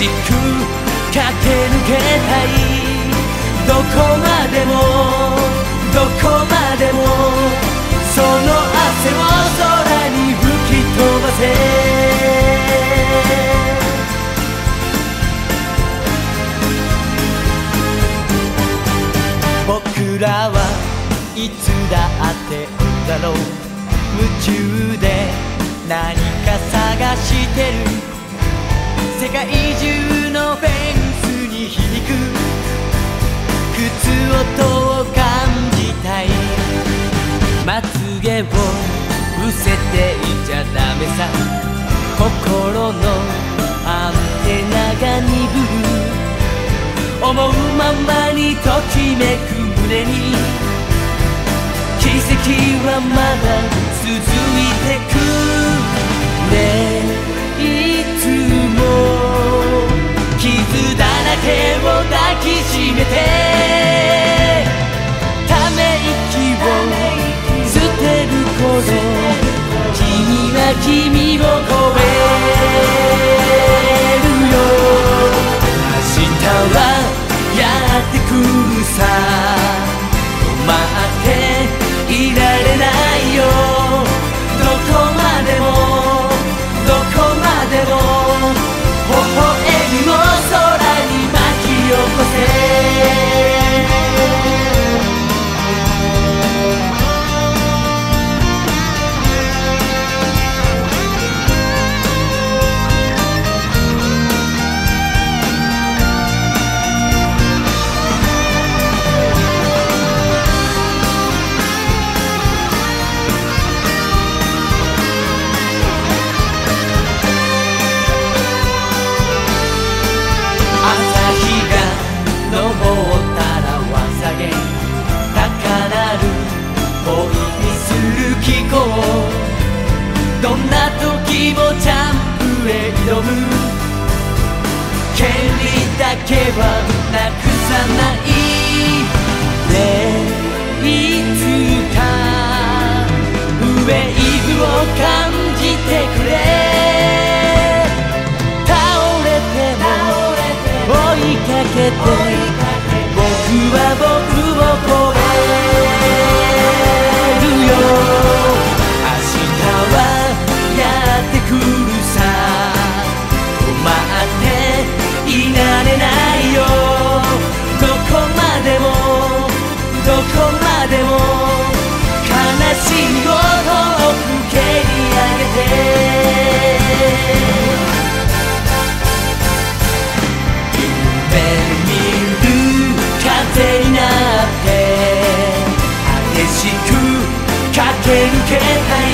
しく駆け抜けたい。どこまでもどこまでもその汗を空に吹き飛ばせ。僕らはいつだってだろう。夢中で何か探してる世界中のフェンスに響く靴音を感じたい。まつげを伏せていちゃダメさ。心のアンテナが鈍る。思うままにときめく胸に。奇跡はまだ続いてく。しどんな時もジャンプへ挑む権利だけはなくさないねいつかウェイブを感じてくれ倒れても追いかけて僕は僕け抜